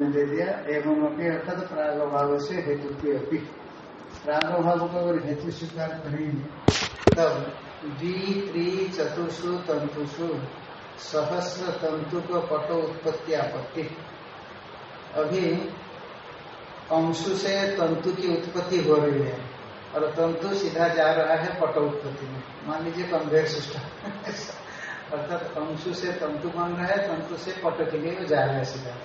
दे दिया एवं अपनी अर्थात प्राग भाव से हेतु अपनी प्राग भाव को अगर हेतु स्वीकार करेंगे तब द्वि त्रि चतुर्षु तंतुषु सहस्र तंतु को पट उत्पत्ति आपत्ति अभी अंशु से तंतु की उत्पत्ति हो रही है, और तंतु सीधा जा रहा है पट उत्पत्ति में। मान लीजिए कन्वेयर सिस्टम अर्थात अंशु से तंतु बन रहा है तंतु से पट के लिए जा रहा है सीधा।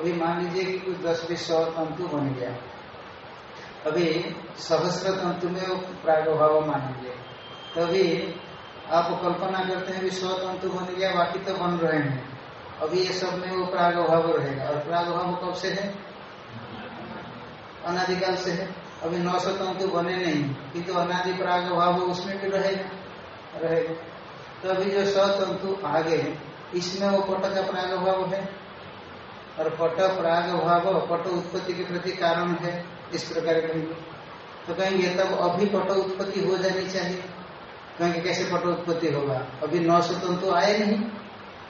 अभी मान लीजिए कि कुछ दस, बीस, सौ तंतु बन गया। अभी सहस्र तंतु में वो प्रागभाव मानेंगे तभी आप कल्पना करते हैं भी सौ तंतु बन गया, बाकी तो बन रहे हैं। अभी ये सब में वो प्रागभाव रहेगा। और प्रागभाव कब से है? अनादिकाल से है। अभी नौ सौ तंतु बने नहीं, किंतु अनादि प्राग भाव उसमें भी रहेगा रहेगा। तो अभी जो सौ तंतु आगे, इसमें वो पट का प्रागभाव है। और पट प्राग भाव, पट उत्पत्ति के प्रति कारण है इस प्रकार कहेंगे तो कहेंगे, तब अभी पट उत्पत्ति हो जानी चाहिए। कहेंगे, कैसे पट उत्पत्ति होगा? अभी नौ सौ तंतु आए नहीं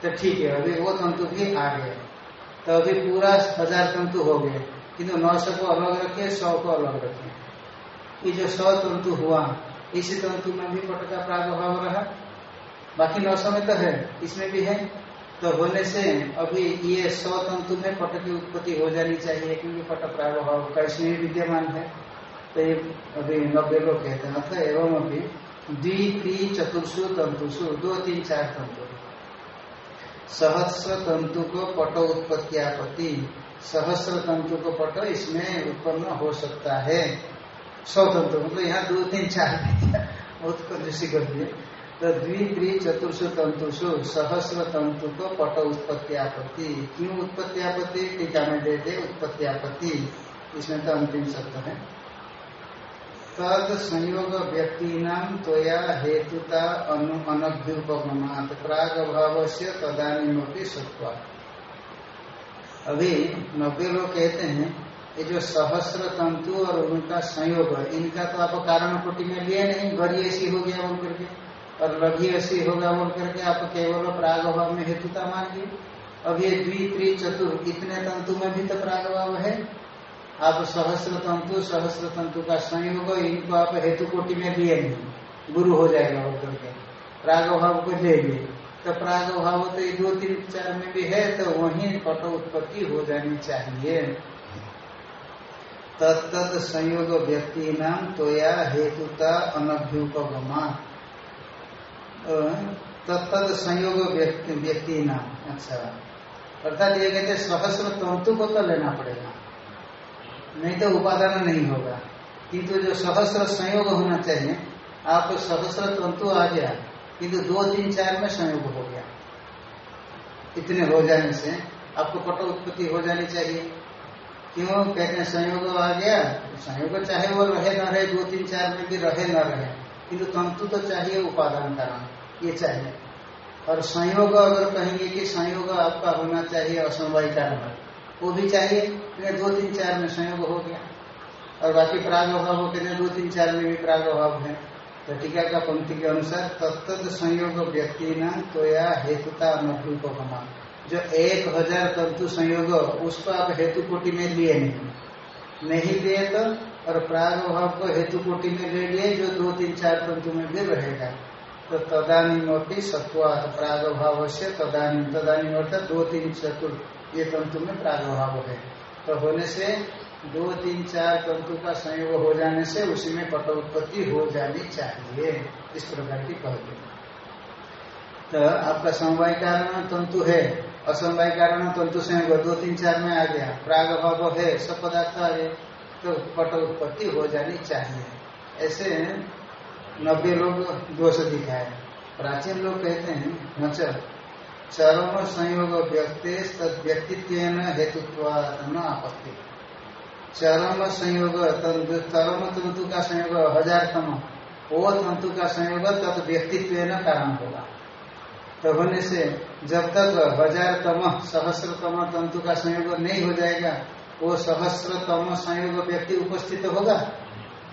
तो ठीक है, अभी वो तंतु भी आ गए। तो अभी पूरा हज़ार तंतु हो गए, किंतु नौ सौ को अलग रखे, सौ को अलग रखे। ये जो सौ तंतु हुआ, इसी तंतु में भी पट का प्रागभाव रहा। बाकी नौ सौ में तो है, इसमें भी है। तो होने से अभी ये सौ तंतु में पट की उत्पत्ति हो जानी चाहिए, क्योंकि पट प्रागभाव का इसमें विद्यमान है। तो ये अभी नब्बे लोग कहते हैं अथ एवं अभी द्वि त्रि चतुर्सु तंतुषु, दो, तीन, चार तंतु। सहस्र तंतु को पट उत्पत्ति आपत्ति, सहस्र तंतु को पट इसमें उत्पन्न हो सकता है। सौ तंतु मतलब यहाँ दो, तीन, चार बहुत कंजूसी कर दिए। तो द्वि चतुर्श तंतुषु सहस्र तंतु को पट उत्पत्ति आपत्ति क्यों उत्पत्ति आपत्ति टीका में दे दे उत्पत्ति आपत्ति इसमें तो अंतिम शब्द है। तद संयोग व्यक्ति नाम त्वया हेतुता अनु अनभ्युपगमात प्राग भाव से तदानीमपि सत्वा अभी नब्बे लोग कहते हैं, ये जो सहस्र तंतु और उनका संयोग, इनका तो आप कारण कोटि में लिए नहीं गरी ऐसी हो गया बोल करके। और लघी ऐसी होगा बोल करके आप केवल प्रागभाव में हेतुता मान लिए अब ये द्वि त्रि चतुर इतने तंतु में भी तो प्रागभाव है? आप सहस्र तंतु सहस्र तंतु का संयोग इनको आप हेतु कोटि में लिए नहीं गुरु हो जाएगा बोल करके। प्रागभाव को ले तो प्राग भाव तो ये दो तीन चार में भी है तो वही पट उत्पत्ति हो जानी चाहिए। तत्त संयोग व्यक्ति नाम तोया हेतुता अनभ्युपगमा। तत्त संयोग व्यक्ति व्यक्ति नाम अच्छा। अर्थात ये कहते सहस्र तंतु को तो लेना पड़ेगा। नहीं तो उपादान नहीं होगा। किंतु जो सहस्र संयोग होना चाहिए, आप सहस्र तंतु आ गया, किंतु दो, तीन, चार में संयोग हो गया। इतने हो जाने से आपको पट उत्पत्ति हो जानी चाहिए। क्यों? कहते हैं, संयोग आ गया, संयोग चाहे वो रहे न रहे, दो, तीन, चार में भी रहे न रहे। किंतु तंतु तो चाहिए उपादान कारण ये चाहिए। और संयोग अगर कहेंगे कि संयोग आपका होना चाहिए असमवाय कारण वो भी चाहिए, क्योंकि दो तीन चार में संयोग हो गया। और बाकी प्रागभाव कहते हैं दो तीन चार में भी प्रागभाव है। तो टीका का पंक्ति के अनुसार तत्त संयोग व्यक्ति न तो या हेतुता अनुपमा जो एक हज़ार तंतु संयोग उसको आप हेतु कोटि में लिए नहीं। नहीं लिए तो और प्राग को हेतु कोटि में ले लिए, जो दो तीन चार तंतु में भी रहेगा। तो तदानीमपि सत्वा प्राग भाव से तदानी तदानी अर्थात दो तीन चतुर, ये तंतु में प्राग भाव है। तो होने से दो तीन चार तंतु का संयोग हो जाने से उसी में पट उत्पत्ति हो जानी चाहिए, इस प्रकार की कहते तो आपका समवाय कारण तंतु है। असमवाय कारण तंतु संयोग दो तीन चार में आ गया। प्राग भाव है सब पदार्थ आ गए। तो पट उत्पत्ति हो जानी चाहिए। ऐसे नब्बे लोग दोष दिखाए। प्राचीन लोग कहते हैं नचर चरम संयोग व्यक्ति, तद व्यक्तित्व हेतुत्व न आपत्ति। चरम संयोग चरम तंतु का संयोग हज़ार तम वो तंतु का संयोग, तद व्यक्तित्व कारण होगा तो होने से जब तक हज़ार तम सहस्र तम तंतु का संयोग नहीं हो जाएगा, वो सहस्र तम संयोग व्यक्ति उपस्थित होगा?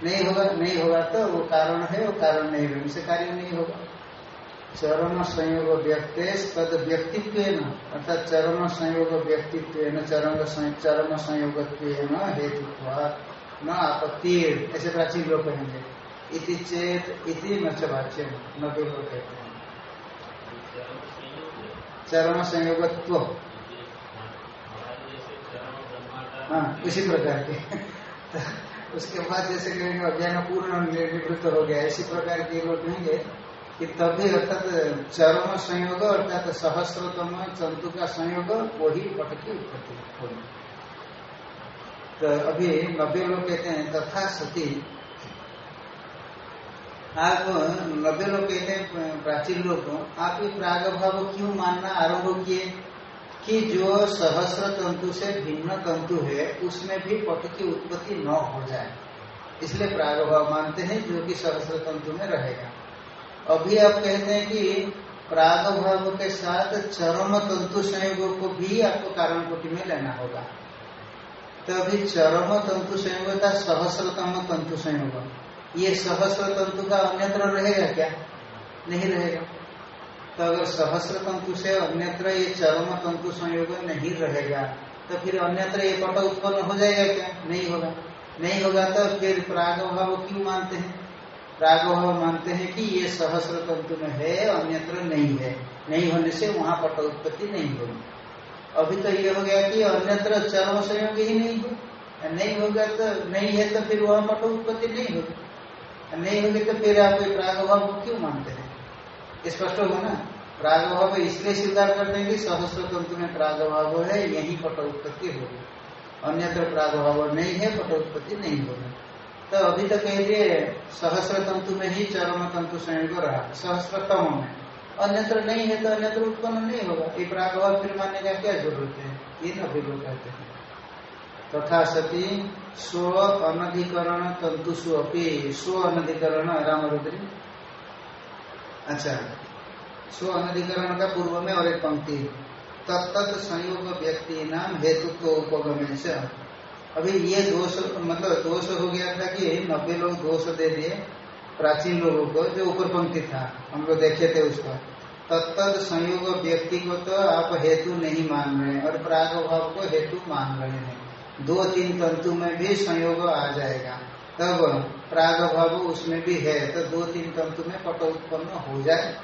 नहीं होगा नहीं होगा तो वो कारण है, वो कारण नहीं होने से कार्य नहीं होगा। चरम संयोग व्यक्ति तद व्यक्तित्व अर्थात चरम संयोग व्यक्तित्व चरम चरम संयोग हेतु न आपत्ति। ऐसे प्राचीन लोग कहेंगे। इति चेत इति वाच्य नब्बे लोग कहते हैं। चरम संयोगत्व हाँ इसी प्रकार के। उसके बाद जैसे कहेंगे अज्ञान पूर्ण निवृत्त हो गया। इसी प्रकार के लोग कहेंगे कि तभी अर्थात चरम संयोग अर्थात सहस्रतम चंतु का संयोग, वही पट की उत्पत्ति तो अभी नब्बे लोग कहते हैं, तथा सती आप नब्बे लोग कहते हैं, प्राचीन लोग, आप ये प्राग भाव क्यों मानना आरंभ किए? कि जो सहस्र तंतु से भिन्न तंतु है, उसमें भी पट की उत्पत्ति न हो जाए। इसलिए प्राग भाव मानते हैं, जो कि सहस्र तंतु में रहेगा। अभी आप कहते हैं कि प्राग भाव के साथ चरम तंतु संयोग को भी आपको कारण कोटि में लेना होगा। तो अभी चरम तंतु संयोग था सहस्रतम तंतु संयोग ये सहस्र तंतु का अन्यत्र रहेगा क्या? नहीं रहेगा। तो अगर सहस्र तंतु से अन्यत्र ये चरम तंतु संयोग नहीं रहेगा तो फिर अन्यत्र ये पट उत्पन्न हो जाएगा क्या? नहीं होगा। नहीं होगा तो फिर प्राग भाव क्यों मानते हैं? राघव मानते हैं कि ये सहस्र तंतु में है, अन्यत्र नहीं है। नहीं होने से वहाँ पट उत्पत्ति नहीं होगी। अभी तो ये हो गया कि अन्यत्र चरम संयोग ही नहीं हो। नहीं होगा तो नहीं है तो फिर वहाँ पट उत्पत्ति नहीं होगी। नहीं होगी तो फिर आप प्रागभाव क्यों मानते हैं? स्पष्ट होगा ना? प्रागभाव इसलिए स्वीकार करते हैं कि सहस्र तंतु में प्रागभाव है, यही पट उत्पत्ति होगी अन्यत्र प्रागभाव नहीं है पट उत्पत्ति नहीं होगी तो अभी तो कह दिए सहस्र तंतु में ही चरम तंतु संयोग रहा, सहस्रतम में। अन्यत्र नहीं है तो अन्यत्र उत्पन्न नहीं होगा। ये प्रागभाव फिर मानने का क्या ज़रूरत है? ये अभी लोग कहते हैं। तथा सती स्व अनधिकरण तंतुषु अपनी स्व अनधिकरण रुद्री। अच्छा स्व अनधिकरण का पूर्व में और एक पंक्ति। तत्त संयोग व्यक्ति नाम हेतुत्व उपगम से। अभी ये दोष मतलब दोष हो गया था कि नब्बे लोग दोष दे दिए प्राचीन लोगों को, जो ऊपर पंक्ति था। हम लोग देखे थे उसको। तत्त संयोग व्यक्ति को तो आप हेतु नहीं मान रहे और प्राग भाव को हेतु मान रहे हैं। दो तीन तंतु में भी संयोग आ जाएगा। तब प्राग भाव उसमें भी है तो दो तीन तंतु में पट उत्पन्न हो जाए।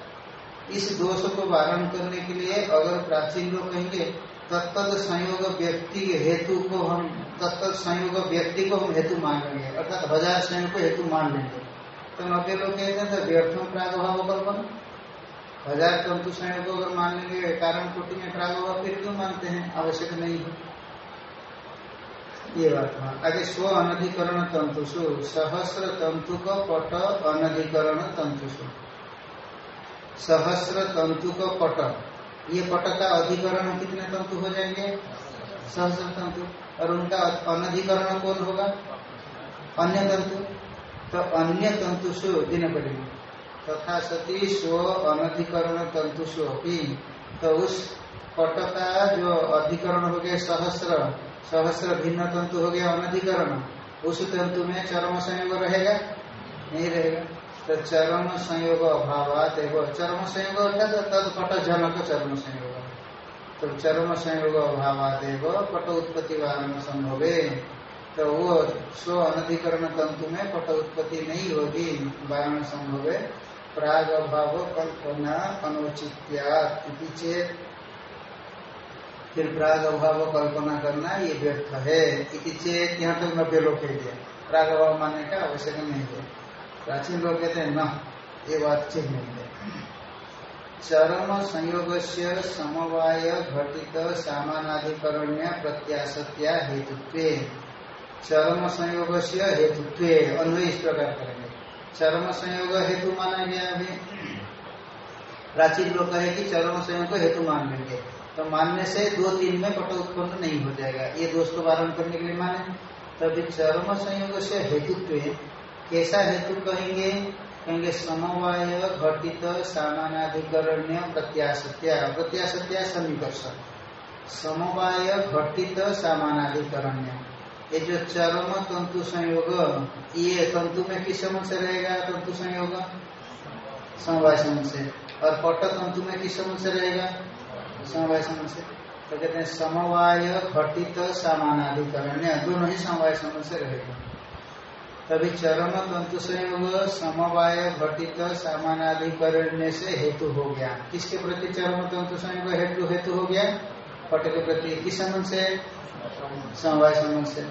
इस दोष को वारण करने के लिए अगर प्राचीन लोग कहेंगे तत्त संयोग व्यक्ति हेतु को हम तत्त संयोग व्यक्ति को हम हेतु मान लेंगे, अर्थात हज़ार संयोग को हेतु मान लेंगे। तो नब्बे लोग कहते हैं तो व्यर्थों प्रागभाव कल्पना। हज़ार तंतु संयोग अगर मान लेंगे, कारण कोटि में प्रागभाव फिर क्यों मानते हैं? आवश्यक नहीं है। ये बात आगे स्व अनधिकरण तंतुषु, सहस्र तंतु का पट अनधिकरण तंतुषु। सहस्र तंतु का पट। ये पट का अधिकरण कितने तंतु हो जाएँगे? सहस्र तंतु। और उनका अनधिकरण कौन होगा? अन्य तंतु। तो अन्य तंतुषु दिन पड़ेगी। तथा सती स्व अनधिकरण तंतुषु अभी तो उस पट का जो अधिकरण हो गया, सहस्र सहस्र भिन्न तंतु हो गया अनधिकरण। उस तंतु में चरम संयोग रहेगा? नहीं रहेगा। तो चरम संयोग अभाव चरम संयोग अर्थात तत्पट जनक चरम संयोग। तो चरम संयोग अभाव पट उत्पत्ति वारण संभव। तो वो स्व अनधिकरण तंतु में पट उत्पत्ति नहीं होगी, वारण संभव। प्राग अभाव कल्पना अनुचित्या चेत फिर प्राग अभाव कल्पना करना ये व्यर्थ है। इति चेत यहाँ तक नब्बे लोग कह दिया। प्राग अभाव मानने का आवश्यक नहीं है। प्राचीन लोग कहते हैं, न, ये बात ठीक नहीं है। चरम संयोग से समवाय घटित सामानाधिकरण्य प्रत्याशत्या हेतुत्व। चरम संयोग से हेतुत्व। अन्वय इस प्रकार करेंगे। चरम संयोग हेतु माना गया अभी। प्राचीन लोग कहे कि चरम संयोग को हेतु मान लेंगे। तो मानने से दो तीन में पट उत्पन्न नहीं हो जाएगा। ये दोष को वारण करने के लिए माने। तभी चरम संयोग से हेतुत्व कैसा हेतु कहेंगे? कहेंगे समवाय घटित सामानाधिकरण्य प्रत्याशत्या। प्रत्याशत्या सन्निकर्ष। समवाय घटित सामानाधिकरण्य। ये जो चरम तंतु संयोग, ये तंतु में किस समय से रहेगा? तंतु संयोग? समवाय समय से। और पट तंतु में किस समझ से रहेगा? समवाय समझ से। तो कहते हैं, समवाय घटित सामानाधिकरण दोनों ही समवाय समझ से रहेगा तभी चरम तंतु संयोग समवाय घटित सामानाधिकरण से हेतु हो गया। किसके प्रति चरम तंतु संयोग हेतु हेतु हो गया? पट के प्रति किस संबंध से? समवाय संबंध से।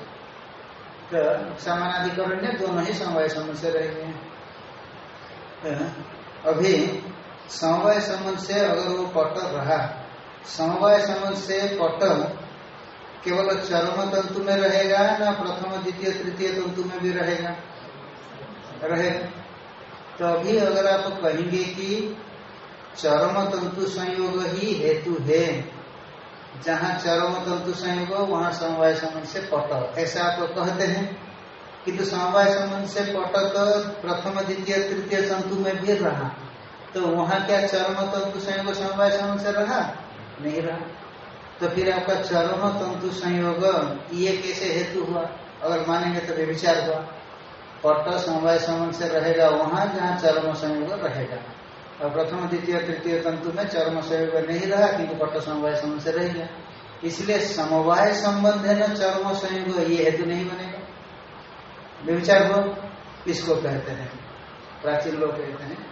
तो समानाधिकरण दोनों ही समवाय संबंध से रहेंगे अभी समवाय संबंध से अगर वो पट रहा समवाय संबंध से पट केवल चरम तंतु में रहेगा ना प्रथम, द्वितीय, तृतीय तंतु में भी रहेगा? रहेगा तो अभी अगर आप कहेंगे कि चरम तंतु संयोग ही हेतु है, जहाँ चरम तंतु संयोग, वहाँ समवाय संबंध से पट ऐसा आप कहते हैं किंतु समवाय संबंध से पट तो प्रथम, द्वितीय, तृतीय तंतु में भी रहा। तो वहाँ क्या चरम तंतु संयोग समवाय संबंध से रहा? नहीं रहा तो फिर आपका चरम तंतु संयोग, ये कैसे हेतु हुआ? अगर मानेंगे तो विचार हुआ। पट समवाय संबंध से रहेगा, वहाँ जहाँ चरम संयोग रहेगा। और प्रथम, द्वितीय, तृतीय तंतु में चरम संयोग नहीं रहा, किंतु पट समवाय संबंध से रहेगा इसलिए समवाय संबंध है न चरम संयोग, ये हेतु नहीं बनेगा। विचार हो इसको कहते हैं। प्राचीन लोग कहते हैं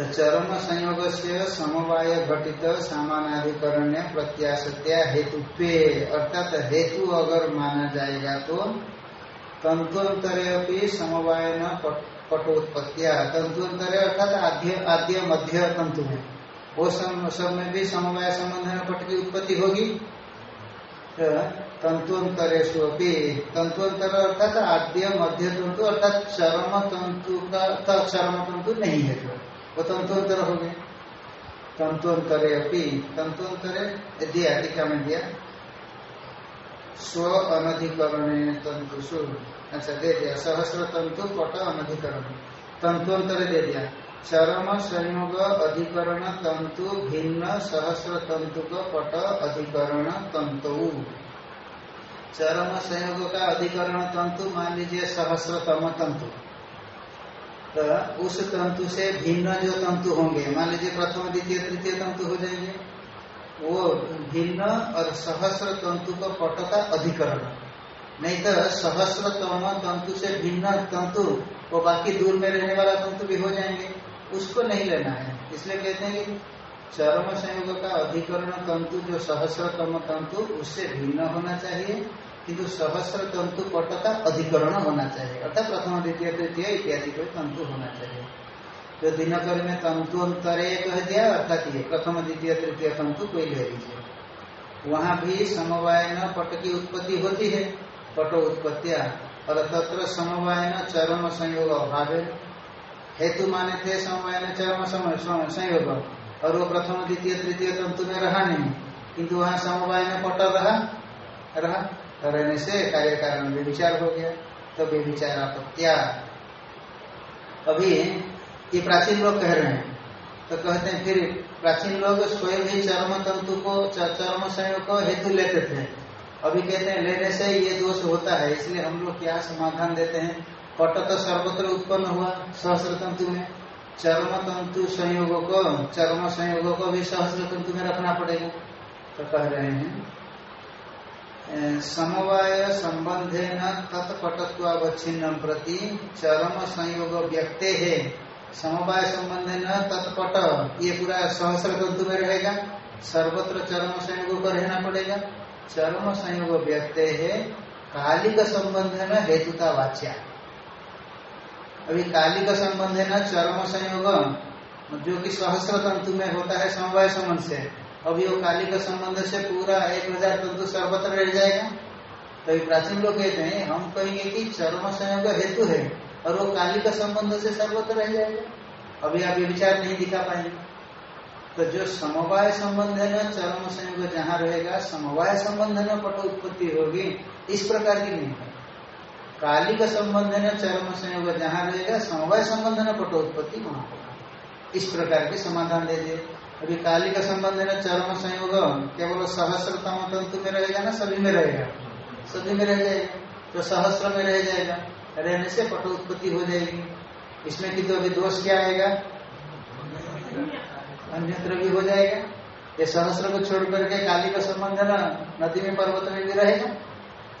तो चरम संयोग से समवाय घटित सामानाधिकरण्य प्रत्याशत्या हेतु अर्थात हेतु अगर माना जाएगा तो तंतुअंतरे समवाय न पटोत्पत्तिया। तंतुअंतरे अर्थात आद्य आद्य मध्य तंतु में वो सब में भी समवाय संबंध पट की उत्पत्ति होगी। तो तंतुअंतरेशु अपनी अर्थात आद्य मध्य तंतु, अर्थात चरम तंतु का चरम तंतु नहीं है। जो वो तंतुअंतर हो गए तंतुअंतरे अपनी तंतुअंतरे दिया टीका में दिया स्व अनधिकरण तंतु अच्छा दे दिया, सहस्र तंतु पट अनधिकरण। तंतुअंतर दे दिया। चरम संयोग अधिकरण तंतु, भिन्न सहस्र तंतु का पट अधिकरण तंतु। चरम संयोग का अधिकरण तंतु मान लीजिए सहस्रतम तंतु। तो उस तंतु से भिन्न जो तंतु होंगे, मान लीजिए प्रथम, द्वितीय, तृतीय तंतु हो जाएँगे, वो भिन्न और सहस्र तंतु का पट का अधिकरण। नहीं तो सहस्रतम तंतु से भिन्न तंतु, वो बाकी दूर में रहने वाला तंतु भी हो जाएँगे। उसको नहीं लेना है। इसलिए कहते हैं कि चरम संयोग का अधिकरण तंतु, जो सहस्रतम तंतु, उससे भिन्न होना चाहिए। किंतु सहस्र तंतु पट का अधिकरण होना चाहिए। अर्थात प्रथम द्वितीय, तृतीय इत्यादि कोई तंतु होना चाहिए। जो दिनकर में तंतु अंतरे कह दिया अर्थात ये प्रथम द्वितीय, तृतीय तंतु कोई ले लीजिए। वहाँ भी समवायन पट की उत्पत्ति होती है। पट उत्पत्तिया और तत्र समवायन चरम संयोग अभाव। हेतु माने थे समवायन चरम संयोग। और वो प्रथम, द्वितीय, तृतीय तंतु में रहा नहीं। किंतु वहाँ समवाय में पट रहा रहा। रहने से कार्य कारण विचार हो गया तो विचार आपत्या अभी ये प्राचीन लोग कह रहे हैं तो कहते हैं, फिर प्राचीन लोग स्वयं ही चरम तंतु को चरम संयोग को हेतु लेते थे। अभी कहते हैं, लेने से ये दोष होता है, इसलिए हम लोग क्या समाधान देते हैं? पट तो सर्वत्र उत्पन्न हुआ सहस्र तंतु में। चरम तंतु संयोग को, चरम संयोग को भी सहस्र तंतु में रखना पड़ेगा। तो कह रहे हैं समवाय संबंधे न तत्पटत्वावच्छिन्न प्रति चरम संयोग व्यक्ते है समवाय संबंध न तत्पट, ये पूरा सहस्र तंतु में रहेगा। सर्वत्र चरम संयोग को रहना पड़ेगा। चरम संयोग व्यक्ते है कालिक संबंध न हेतुता वाच्या। अभी कालिक संबंध है न चरम संयोग जो कि सहस्र तंतु में होता है समवाय संबंध से अभी वो काली का संबंध से पूरा एक हज़ार तंतु सर्वत्र रह जाएगा। तो प्राचीन लोग कहते हैं, हम कहेंगे कि चरम संयोग हेतु है, और वो काली का संबंध से सर्वत्र रह जाएगा। अभी आप ये विचार नहीं दिखा पाएँगे। तो जो समवाय संबंध है ना, चरम संयोग जहाँ रहेगा, समवाय संबंध ना पट उत्पत्ति होगी, इस प्रकार की नहीं है। काली का संबंध ना, चरम संयोग जहाँ रहेगा, समवाय संबंध ना पट उत्पत्ति, वहाँ होगा इस प्रकार के समाधान दे दिए। अभी काली का संबंध है चरम संयोग केवल सहस्रतम तंतु में रहेगा ना, सभी में रहेगा। सभी में रह जाएगा। तो सहस्र में रह जाएगा। रहने से पट उत्पत्ति हो जाएगी। इसमें किंतु अभी दोष क्या आएगा? अन्यत्र भी हो जाएगा। ये सहस्र को छोड़ करके काली का संबंध ना, नदी में, पर्वत में भी रहेगा।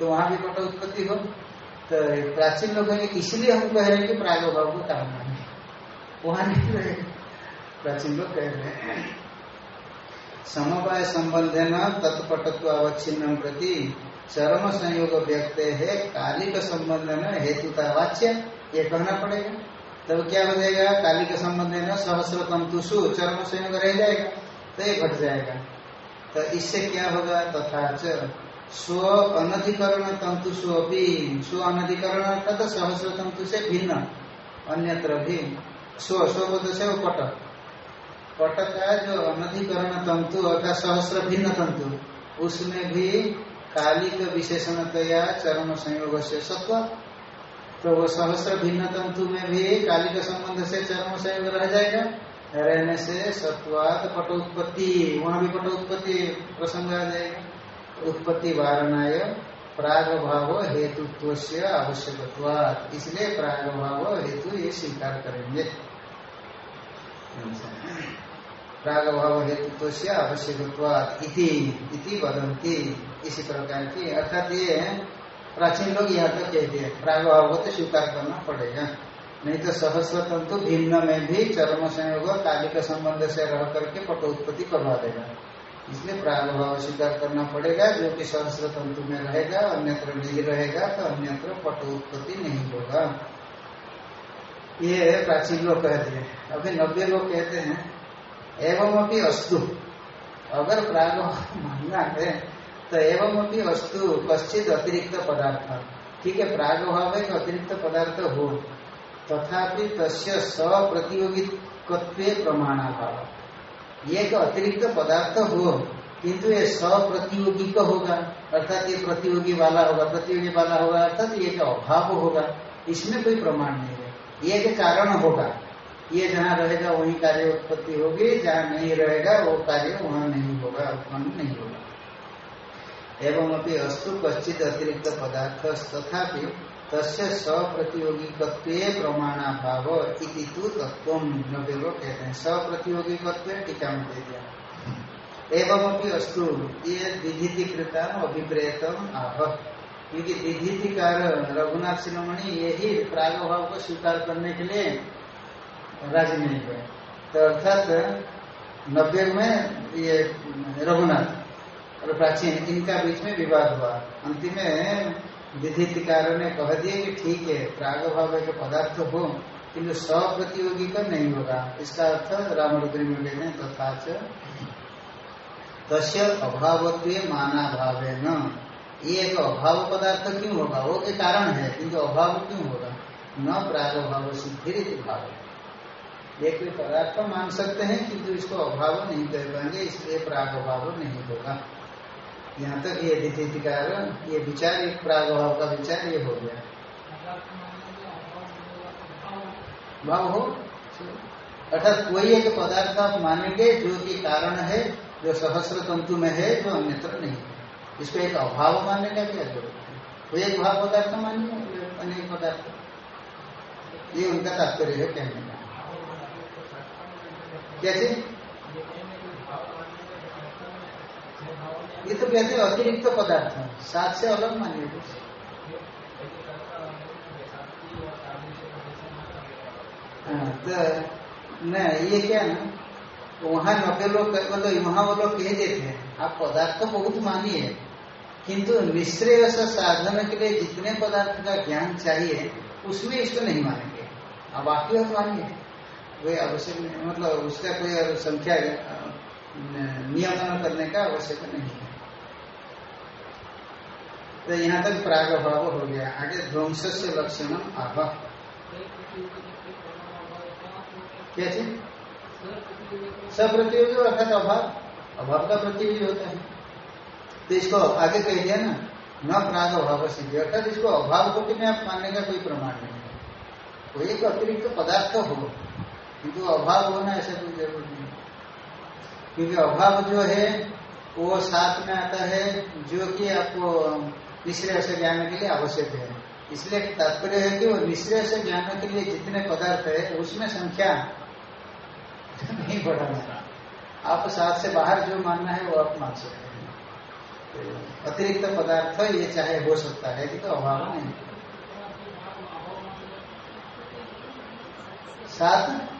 तो वहाँ भी पट उत्पत्ति हो। तो प्राचीन लोग इसलिए हम कह रहे हैं कि प्रागभाव को कारण है वहाँ नहीं रहेगा। प्राचीन लोग कह रहे हैं समवाय संबंध न तत्पटत्व अवच्छिन्न प्रति चरम संयोग व्यक्त है कालिक संबंध न हेतुता वाच्य ये कहना पड़ेगा। तब क्या हो जाएगा? काली के संबंध में सहस्र तंतुषु चरम संयोग रह जाएगा तो ये घट जाएगा। तो इससे क्या होगा? तथा स्व अनधिकरण तंतुषु अभी स्व अनधिकरण अर्थात सहस्र तंतु से भिन्न, अन्यत्र भी। स्व स्वबोध से वो पट पट का जो अनधिकरण तंतु अर्थात सहस्र भिन्न तंतु, उसमें भी कालिक विशेषणतया चरम संयोग से सत्व। तो वो सहस्र भिन्न तंतु में भी काली का संबंध से चरम संयोग रह जाएगा। रहने से सत्वात पट उत्पत्ति वहाँ भी पट उत्पत्ति प्रसंग आ जाएगा। उत्पत्ति वारणाय प्राग भाव हेतुत्व से आवश्यक इसलिए प्राग भाव हेतु ये स्वीकार करेंगे। प्राग भाव हेतुत्व से आवश्यक इति वदंती इसी प्रकार की अर्थात ये प्राचीन लोग यहाँ तक कहते हैं प्रागभाव को तो स्वीकार करना पड़ेगा। नहीं तो सहस्र तंतु भिन्न में भी चरम संयोग कालिक संबंध से रह करके पट उत्पत्ति करवा देगा। इसलिए प्रागभाव स्वीकार करना पड़ेगा, जो कि सहस्र तंतु में रहेगा, अन्यत्र नहीं रहेगा तो अन्यत्र पट उत्पत्ति नहीं होगा। ये प्राचीन लोग कहते हैं अभी नब्बे लोग कहते हैं एवं अभी अस्तु अगर प्रागभाव मानना है तो एवं अभी वस्तु कश्चित अतिरिक्त पदार्थ। ठीक है प्राग भाव एक अतिरिक्त पदार्थ हो, तथापि तस्य सप्रतियोगित्व प्रमाणाभाव। ये एक अतिरिक्त पदार्थ हो, किंतु ये सप्रतियोगी का होगा, अर्थात ये प्रतियोगी वाला होगा, प्रतियोगी वाला होगा, अर्थात ये अभाव होगा, इसमें कोई प्रमाण नहीं है। ये एक कारण होगा। ये जहाँ रहेगा वही कार्य उत्पत्ति होगी, जहाँ नहीं रहेगा, वो कार्य वहाँ नहीं होगा, उत्पन्न नहीं होगा। एवं अभी अस्तु कश्चित अतिरिक्त पदार्थ तथा तस्य सप्रतियोगिकत्व प्रमाणाभाव इति तत्व कहते हैं। सप्रतियोगिकत्व टीका में दे दिया। एवं अभी अस्तु, ये विधिकृता अभिप्रेतम आह क्योंकि विधिकार रघुनाथ शिरोमणि यही प्रागभाव को स्वीकार करने के लिए राज़ी नहीं हुए तो अर्थात नब्बे में ये रघुनाथ, और प्राचीन, इनका बीच में विवाद हुआ। अंतिम में विधिकार ने कह दिए कि ठीक है प्राग भाव के पदार्थ हो, किंतु सप्रतियोगी का नहीं होगा। इसका अर्थ रामरुद्री में कहते हैं तथा तस्य अभावत्व माना भाव है न ये एक अभाव पदार्थ क्यों होगा? वो के कारण है किंतु अभाव क्यों होगा? न प्राग भाव सिद्धि भाव। एक पदार्थ मान सकते हैं किंतु इसको अभाव नहीं कर पाएँगे, इसलिए प्राग भाव नहीं होगा। यहाँ तक ये दिथिकार ये विचार एक प्रागभाव का विचार ये हो गया। भाव हो? अर्थात कोई एक पदार्थ आप मानेंगे जो कि कारण है, जो सहस्र तंतु में है, जो अन्यत्र नहीं है। इसको एक अभाव मानने का क्या ज़रूरत है? कोई एक भाव पदार्थ मानिए, अनेक पदार्थ। ये उनका तात्पर्य है कहने कैसे? ये तो कहते हैं अतिरिक्त तो पदार्थ है। सात से अलग मानिए हाँ, तो न ये क्या ना वहाँ नब्बे लोग मतलब वहाँ वो लोग कह देते हैं आप पदार्थ तो बहुत मानिए किंतु निश्रेय साधन के लिए जितने पदार्थ का ज्ञान चाहिए उसमें इसको नहीं मानेंगे। अब बाकी तो मानिए। वही आवश्यक नहीं मतलब उसका कोई संख्या नियमन करने का आवश्यक नहीं है। तो यहाँ तक प्राग भाव हो गया। आगे ध्वंस से लक्षण आह। क्या चीज़? सप्रतियोगी अर्थात अभाव। अभाव का प्रतियोगी होता है। तो इसको आगे कह दिया ना, न प्राग अभाव सिद्धि अर्थात इसको अभाव को भी आप मानने का कोई प्रमाण नहीं है। कोई एक अतिरिक्त पदार्थ हो किंतु अभाव होना ऐसा कोई ज़रूर नहीं क्योंकि अभाव जो है, वो साथ में आता है, जो कि आपको निश्चय से ज्ञान के लिए आवश्यक है। इसलिए तात्पर्य है कि वो से ज्ञान के लिए जितने पदार्थ है, उसमें संख्या नहीं बढ़ाना। आप साथ से बाहर जो मानना है, वो आप मान सकते हैं। तो अतिरिक्त पदार्थ ये चाहे हो सकता है कि तो अभाव नहीं। साथ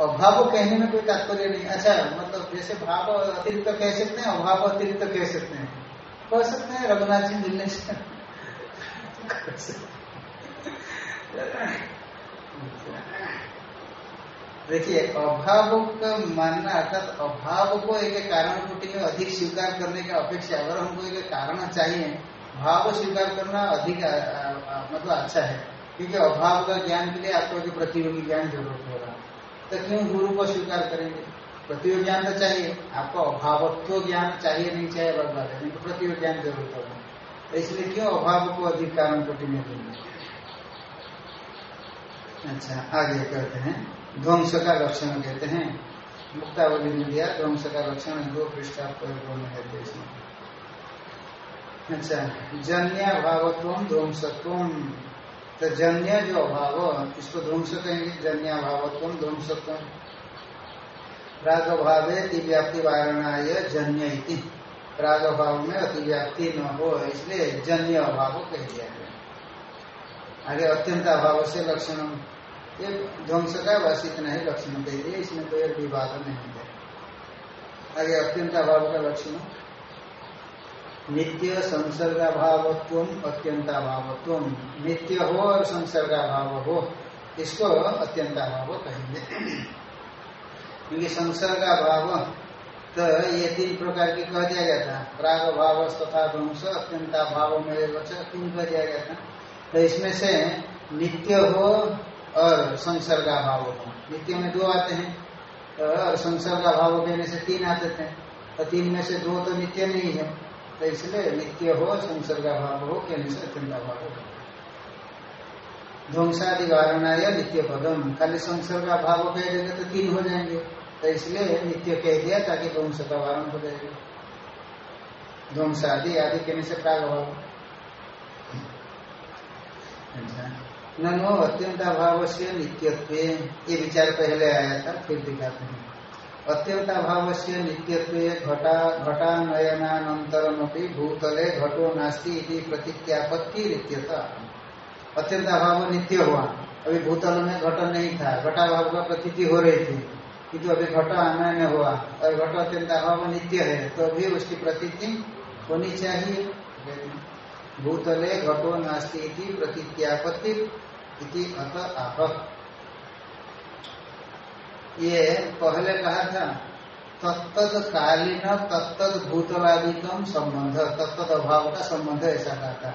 अभाव कहने में कोई तात्पर्य नहीं। अच्छा मतलब जैसे भाव अतिरिक्त कह सकते हैं अभाव अतिरिक्त कह सकते हैं। कह सकते हैं, रघुनाथ जी मिलने से। देखिए, अभाव का मानना अर्थात अभाव को एक कारण कोटि में अधिक स्वीकार करने की अपेक्षा, अगर हमको एक कारण चाहिए, भाव स्वीकार करना अधिक मतलब अच्छा है। क्योंकि अभाव का ज्ञान के लिए आपको प्रतियोगी ज्ञान ज़रूरत होगा तो क्यों गुरु को स्वीकार करेंगे? प्रतियोग ज्ञान तो चाहिए। आपको अभावत्व ज्ञान चाहिए, नहीं चाहिए अलग बात है। तो प्रतियोग ज्ञान ज़रूरत होगा। तो इसलिए क्यों अभाव को अधिक कारण कोटि में देंगे? अच्छा आगे कहते हैं। ध्वंस का लक्षण कहते हैं। मुक्तावली में दिया, ध्वंस का लक्षण दो पृष्ठ बोलने कहते इसमें। अच्छा जन्य भावत्व ध्वंसत्व। तो जन्य जो अभाव, इसको ध्वंस कहेंगे, जन्य अभावत्व ध्वंसत्व प्राग भावे अतिव्याप्ति वारणाय जन्य इति। प्राग भाव में अतिव्याप्ति न हो, इसलिए जन्य अभाव कह दिया गया। आगे अत्यंत अभाव से लक्षण ये ध्वंस का बस इतना ही लक्षण कह दिए, इसमें कोई विवाद नहीं है। आगे अत्यंत अभाव का लक्षण। नित्य संसर्गाभावत्व, अत्यंताभावत्व। नित्य हो और संसर्गाभाव हो, इसको अत्यंताभाव कहेंगे। क्योंकि संसर्गाभाव तो ये तीन प्रकार की कह दिया गया था प्राग भाव तथा ध्वंस अत्यंता भाव में तीन कह दिया गया था तो इसमें से नित्य हो और संसर्गा भाव हो। नित्य में दो आते हैं और संसर्गा भाव कहने से तीन आते थे तो तीन में से दो तो नित्य नहीं है। तो इसलिए नित्य हो, संसर्गा भाव हो, कहने से अत्यंता भाव हो। ध्वंसादि वारणा या नित्य पदम। खाली संसर्गा भाव कह देंगे तो तीन हो जाएँगे। तो इसलिए नित्य कह दिया ताकि ध्वंस का वारण हो जाएगा ध्वंसादि आदि कहने से प्राग भाव अच्छा। अत्यंत अभाव से नित्यत्व। ये विचार पहले आया था, फिर दिखाते हैं। अत्यंत अभाव से नित्यत्व घटा भूतले घटो नास्ती प्रतिज्ञापत्ति नित्यता। अत्यंत अभाव नित्य हुआ। अभी भूतल में घट नहीं था। घटाभाव का प्रतीति हो रही थी। किंतु अभी घट आनयन हुआ। और घट अत्यंत अभाव नित्य है तो अभी उसकी प्रतीति होनी चाहिए। भूतले घटो नास्ती प्रतिज्ञापत्ति अत आह। ये पहले कहा था तत्त कालीन तत्त भूतलादिकम संबंध तत्त अभाव का संबंध ऐसा कहा था।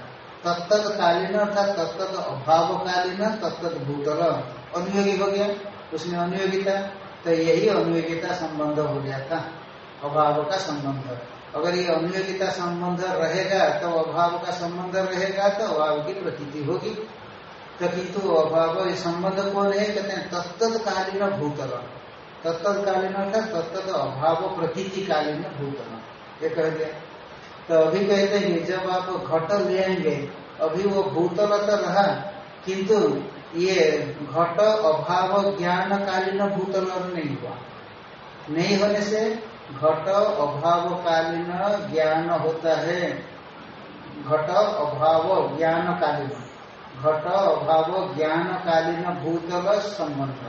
तत्त कालीन अर्थात तत्त अभाव कालीन तत्त भूतल अनुयोगी हो गया? उसमें अनुयोगिता? तो यही अनुयोगिता संबंध हो गया था अभाव का संबंध। अगर ये अनुयोगिता संबंध रहेगा तो अभाव का संबंध रहेगा तो अभाव की प्रतीति होगी। तो किंतु अभाव संबंध कौन है? कहते हैं तत्त कालीन भूतल तत्त कालीन अर्थात तत्त अभाव प्रतीति कालीन भूतल ये कह दिया। तो अभी कहते हैं, जब आप घट लेंगे, अभी वो भूतल तो रहा, किंतु ये घट अभाव ज्ञान कालीन भूतल नहीं हुआ। नहीं होने से घट अभाव कालीन ज्ञान होता है। घट अभाव ज्ञान कालीन घट अभाव ज्ञान कालीन भूतल संबंध।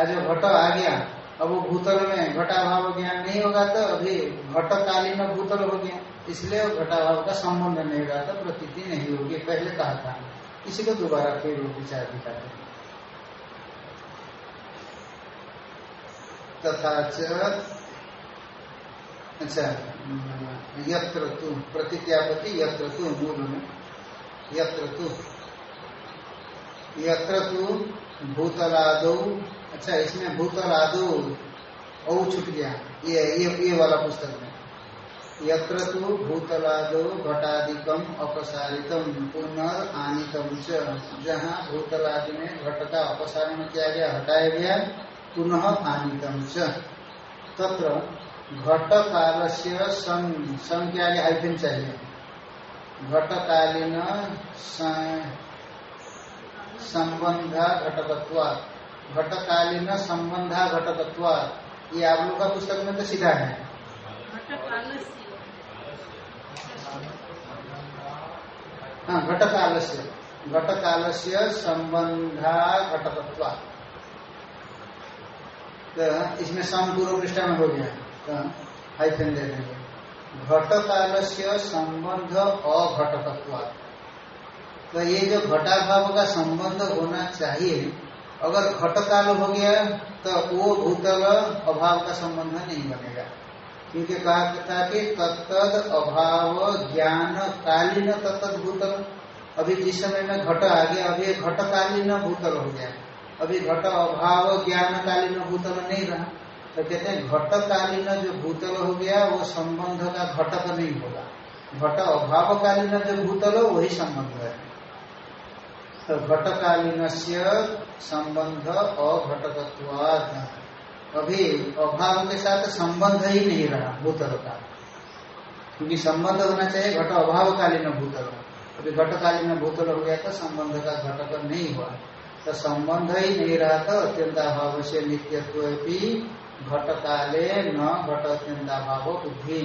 आज घट आ गया, अब वो भूतल में घटाभाव ज्ञान नहीं होगा तो अभी घट कालीन भूतल हो गया। इसलिए घटाभाव का संबंध नहीं रहा तो प्रतीति नहीं होगी, पहले कहा था। इसी को दोबारा फिर विचार दिखाते तथा अच्छा यत्र तु, प्रतिज्ञापति यत्र तु, मूल में यत्र तु। यत्र तु भूतलादो। अच्छा इसमें भूतलादो ओ छूट गया। ये ये ये वाला पुस्तक में यत्र तु भूतलादो घटाधिकम अपसारितम पुनर् आनितम जहाँ भूतलादि में घट का अपसारण किया गया? हटाया गया। पुनः आनितम तत्र घट काल से सन सन के आगे हाइफिन चाहिए। घटकालीन संबंध घटकत्व घटकालीन संबंधा घटकत्व ये आप लोग का पुस्तक में तो सीधा है. हाँ घटकाल से घटकाल से संबंधा घटकत्व तो इसमें सम पूर्व पृष्ठा में हो गया. तो हाइफेन दे देंगे घटकाल से संबंध अघटकत्व तो ये जो घटाभाव का संबंध होना चाहिए, अगर घटकाल हो गया तो वो भूतल अभाव का संबंध नहीं बनेगा। क्योंकि कहा था कि तत्द अभाव ज्ञान कालीन तत्त भूतल। अभी जिस समय में घट आ गया अभी घटकालीन भूतल हो गया। अभी घट अभाव ज्ञान कालीन भूतल नहीं रहा। तो कहते हैं घटकालीन जो भूतल हो गया, वो संबंध का घटक नहीं होगा। घट अभाव कालीन जो भूतल हो वही संबंध है। तो घटकालीन से संबंध अघटकत्वाद अभी अभाव के साथ संबंध ही नहीं रहा, भूतल का। क्योंकि संबंध होना चाहिए, घट अभाव कालीन भूतल। अभी घटकालीन भूतल हो गया तो संबंध का घटक नहीं हुआ। तो संबंध ही नहीं रहा तो अत्यंत अभाव से नित्यत्व भी घटकाले न घट अत्यंताभाव बुद्धि।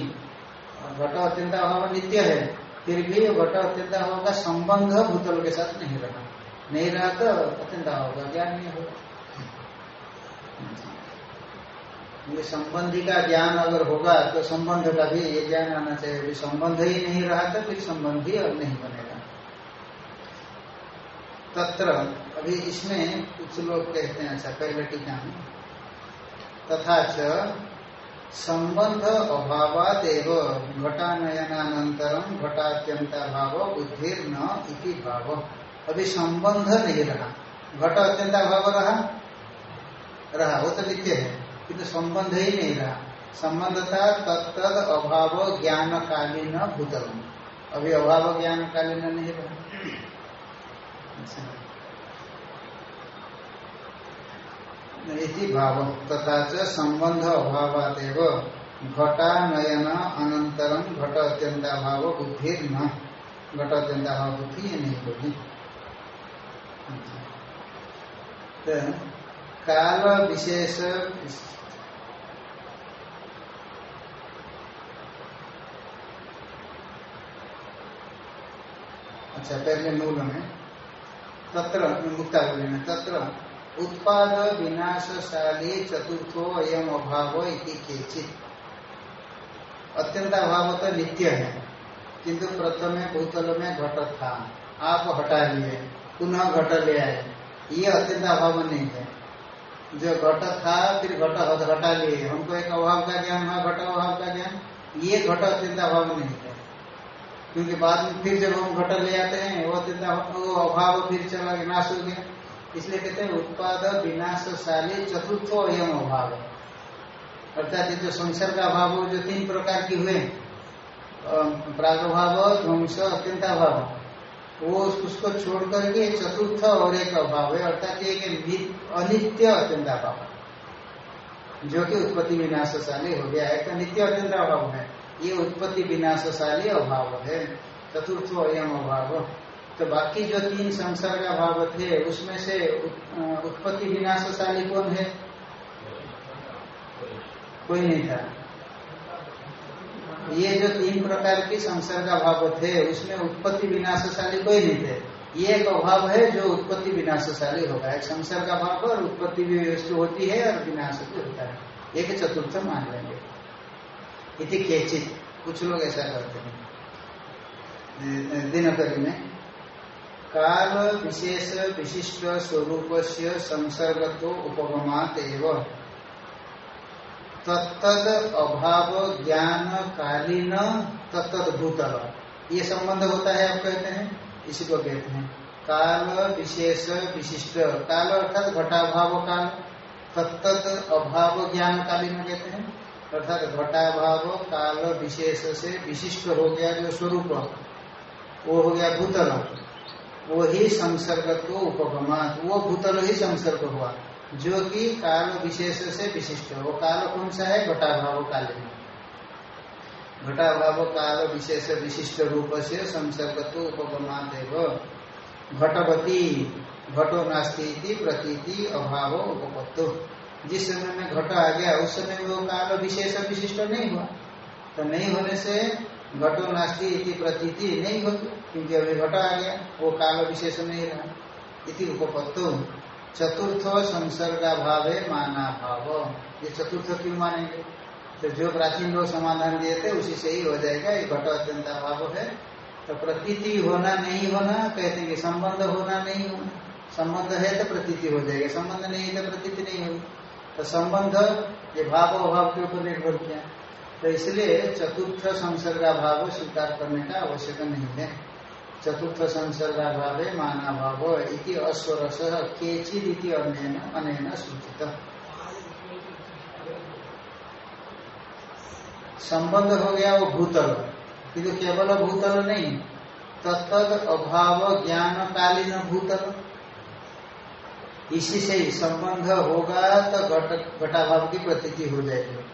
घट अत्यंताभाव नित्य है, फिर भी घट अत्यंताभाव का संबंध भूतल के साथ नहीं रहा। नहीं रहा तो अत्यंताभाव का ज्ञान नहीं होगा संबंधी का ज्ञान अगर होगा तो संबंध का भी ये ज्ञान आना चाहिए। संबंध ही नहीं रहा तो फिर संबंधी अब नहीं बनेगा। तत्र, अभी इसमें कुछ लोग कहते हैं अच्छा पहले टीका में तथा च, संबंध अभावाद एवं घटानयनानंतरम घटात्यंता भाव न इति भाव। अभी संबंध नहीं रहा। घट अत्यंता भाव रहा रहा, वो तो नित्य है, किंतु संबंध ही नहीं रहा। संबंध था तत्द अभाव ज्ञान कालीन भूतल अभी अभाव ज्ञान कालीन नहीं रहा। इति भाव, तथा च संबंध अभावादेव घटानयन अनंतरम घट अत्यंता भाव बुद्धि न घट अत्यंता भाव बुद्धि ये नहीं होगी। काल विशेष अच्छा पहले मूल में। तत्र मुक्तावली में तत्र उत्पाद विनाशशाली चतुर्थो अयम अभाव केचित। अत्यंत अभाव तो नित्य है, किंतु प्रथम भूतल में घट था। आप हटा लिए पुनः घट ले आए। ये अत्यंत अभाव नहीं है। जो घट था, फिर घट हटा लिए। हमको एक अभाव का ज्ञान हुआ घट अभाव का ज्ञान। ये घट अत्यंत अभाव नहीं है। क्योंकि बाद में फिर जब हम घट ले आते हैं, वो अत्यंत वो अभाव फिर चला नाश हो गया। इसलिए कहते हैं उत्पाद विनाशशाली चतुर्थो अयम अभाव। अर्थात जो संसार का अभाव, जो तीन प्रकार की हुए प्रागभाव ध्वंस अत्यंताभाव वो उसको छोड़ करके चतुर्थ और एक अभाव है, अर्थात एक अनित्य अत्यंताभाव जो कि उत्पत्ति विनाशशाली हो गया एक नित्य अत्यंत अभाव है। ये उत्पत्ति विनाशशाली अभाव है, चतुर्थ अयम अभाव। तो बाकी जो तीन संसार का भाव थे, उसमें से उत्पत्ति विनाशशाली कौन है? कोई नहीं था। ये जो तीन प्रकार की संसार का भाव थे, उसमें उत्पत्ति विनाशशाली कोई नहीं थे। ये एक अभाव है जो उत्पत्ति विनाशशाली होगा एक संसार का भाव और उत्पत्ति भी होती है और विनाश भी होता है। एक चतुर्थ मान लेंगे। इति केचित। कुछ लोग ऐसा करते हैं। दिनकरी में। काल विशेष विशिष्ट स्वरूप से संसर्गत्व उपगमात एवं। तत्द अभाव ज्ञान कालीन तत्द भूतल ये संबंध होता है, आप कहते हैं? इसी को कहते हैं। काल विशेष विशिष्ट। काल अर्थात घटाभाव काल। तत्त अभाव ज्ञान कालीन कहते हैं। अर्थात घटाभाव काल विशेष से विशिष्ट हो गया जो स्वरूप। वो हो गया भूतल। वो ही संसर्ग को उपगमात। वो भूतल ही संसर्ग हुआ। जो कि काल विशेष से विशिष्ट वो काल कौन सा है? घटाभाव काल घटाभाव काल विशेष विशिष्ट रूप से संसर्ग तो उपगमात घटवती, घटो नास्ती प्रतीति, अभाव, उपपत्तो। जिस समय में घट आ गया, उस समय वो काल विशेष विशिष्ट नहीं हुआ। तो नहीं होने से घटो नास्ती इति प्रतीति नहीं होती, क्योंकि अभी घट आ गया, वो काल विशेष नहीं रहा। इति उपपत्तो। चतुर्थ संसर्गा भाव है माना भाव ये चतुर्थ क्यों मानेंगे? तो जो प्राचीन लोग समाधान दिए थे, उसी से ही हो जाएगा। ये घट अत्यंत भाव है। तो प्रतीति होना नहीं होना, कहते हैं कि संबंध होना नहीं होना। संबंध है तो प्रतीति हो जाएगा। संबंध नहीं है तो प्रतीति नहीं होगी। तो संबंध, ये भाव अभाव के ऊपर निर्भर किया। तो इसलिए चतुर्थ संसर्गा भाव स्वीकार करने का आवश्यक नहीं है। चतुर्थ संसर्गा भाव माना भाव इति अस्वरस केचिद अनैन सूचित। संबंध हो गया वो भूतल। किंतु केवल भूतल नहीं तत्त अभाव ज्ञान कालीन भूतल। इसी से ही संबंध होगा तो घटाभाव की प्रतीति हो जाएगी।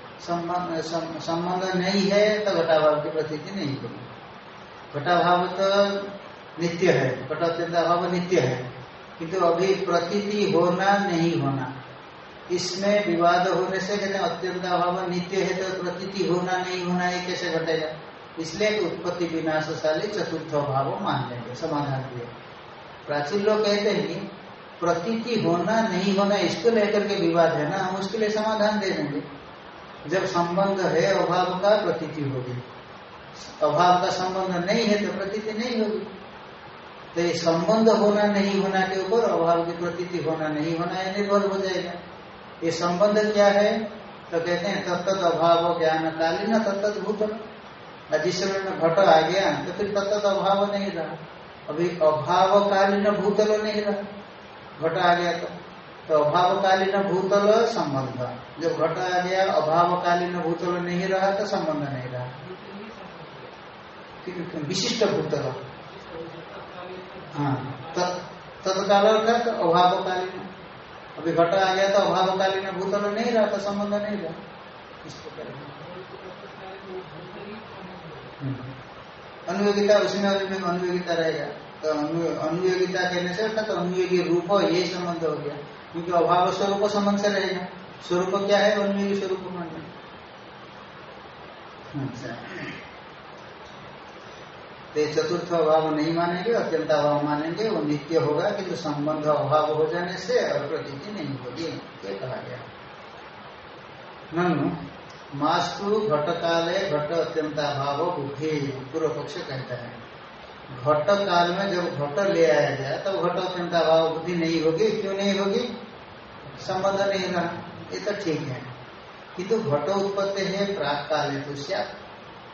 संबंध नहीं है तो घटाभाव की प्रतीति नहीं होगी। घटाभाव तो नित्य है घटात्यंता भाव नित्य है। किंतु अभी प्रतीति होना नहीं होना। इसमें विवाद होने से कहते हैं अत्यंत अभाव नित्य है तो प्रतीति होना नहीं होना, ये कैसे घटेगा? इसलिए उत्पत्ति विनाशशाली चतुर्थ अभाव मान लेंगे, समाधान दिए। प्राचीन लोग कहते हैं, प्रतीति होना नहीं होना, इसको लेकर के विवाद है ना, हम उसके लिए समाधान दे देंगे। जब संबंध है, अभाव का प्रतीति होगी। अभाव का संबंध नहीं है तो प्रतीति नहीं होगी। तो ये संबंध होना नहीं होना के ऊपर, अभाव की प्रतीति होना नहीं होना यह निर्भर हो जाएगा। ये संबंध क्या है? तो कहते हैं तत्त अभाव ज्ञान कालीन तत्त भूतल जिस समय में घट आ गया तो फिर तत्त अभाव नहीं रहा। अभी अभाव कालीन भूतल नहीं रहा। घट आ गया तो। तो अभावकालीन भूतल संबंध। जब घट आ गया, अभावकालीन भूतल नहीं रहा तो संबंध नहीं रहा। विशिष्ट भूतल हाँ तत्काल अर्थात अभावकालीन। अभी घटा आ गया तो अभावकालीन भूतल नहीं रहा तो संबंध नहीं रहा। हम्म। अनुयोगिता, उसमें अनुयोगिता रहेगा। तो अनुयोगिता कहने से अर्थात तो अनुयोगी रूप ये संबंध हो गया। क्योंकि अभाव स्वरूप संबंध से रहेगा। स्वरूप क्या है? अनुयोगी स्वरूप मानना। अच्छा तो चतुर्थ अभाव नहीं मानेंगे, अत्यंत अभाव मानेंगे, वो नित्य होगा किंतु संबंध अभाव हो जाने से और प्रतीति नहीं होगी, ये कहा गया। ननु, मास्तु घट काले घट अत्यंताभाव बुद्धि, पूर्व पक्ष कहता है। घट काल में जब घट ले आया गया, तब तो घट अत्यंताभाव बुद्धि नहीं होगी, क्यों नहीं होगी? संबंध नहीं रहा, ये तो ठीक है। किंतु घट उत्पत्ति है प्राक काले तो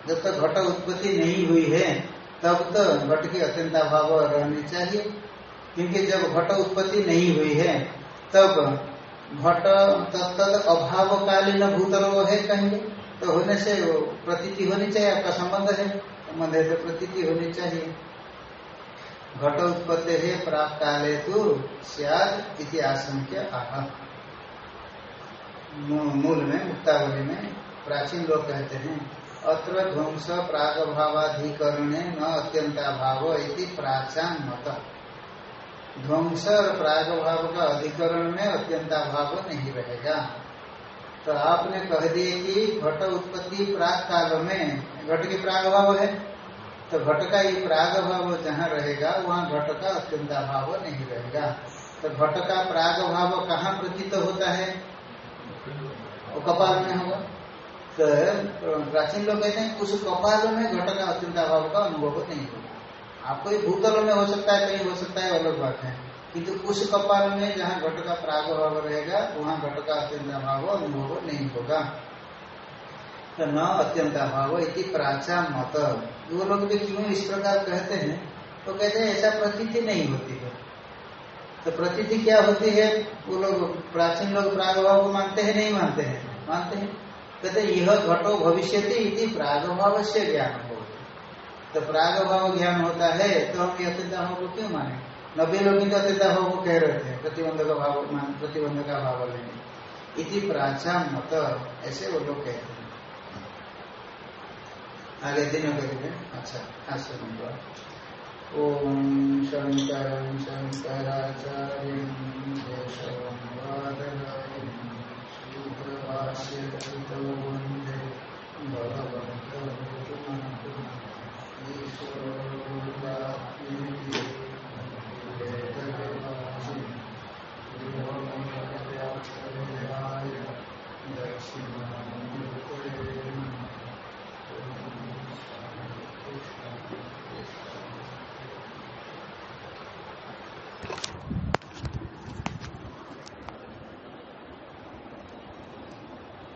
जब तक घट उत्पत्ति नहीं हुई है तब तो घट की अत्यंताभाव रहनी चाहिए। क्योंकि जब घट उत्पत्ति नहीं हुई है, तब घट तत्त भूतल है कहेंगे तो होने से प्रतीति होनी चाहिए, आपका संबंध है संबंध है तो प्रतीति होनी चाहिए। घट उत्पत्ति है प्राप्त काले तो सियाद आह। मूल में, मुक्तावली में प्राचीन लोग कहते हैं अत्र ध्वंस प्राग भावाधिकरण न अत्यंताभाव इति प्राचान मत ध्वंस और प्राग भाव का अधिकरण में अत्यंताभाव नहीं रहेगा। तो आपने कह दिए कि घट उत्पत्ति प्राग काल में, घट की प्राग भाव है? तो घट का ये प्राग भाव जहाँ रहेगा, वहाँ घट का अत्यंताभाव नहीं रहेगा। तो घट का प्राग भाव कहाँ प्रतीत होता है? वो कपाल में होगा। तो प्राचीन लोग कहते हैं, उस कपाल में घट का अत्यंत अभाव का अनुभव नहीं होगा आपको ये भूतल में हो सकता है, कहीं हो सकता है, अलग बात है। किंतु उस कपाल में जहाँ घट का प्रागभाव रहेगा, वहाँ घट का अत्यंत अभाव अनुभव नहीं होगा। तो न अत्यंत अभाव इति प्राचा मत। वो लोग भी क्यों इस प्रकार कहते हैं? तो कहते हैं, ऐसा प्रतीति नहीं होती है। तो प्रतीति क्या होती है? वो लोग प्राचीन लोग प्रागभाव को मानते हैं, नहीं मानते हैं? मानते हैं। कहते यह घटो भविष्य प्रागभाव से ज्ञान हो तो प्रागभाव ज्ञान होता है तो हम अत्यंत भाव को क्यों माने? नब्बे लोग तो अत्यंत भाव को कह रहे थे प्रतिबंध का भाव प्रतिबंध का भाव लेंगे इति प्राचा मत, ऐसे वो लोग कहते हैं। आगे दिनों कहते हैं अच्छा अच्छा ओम शंकर शंकराचार्य केशवं भगवन्तमुकुन्दे भगवन्तमुकुन्दे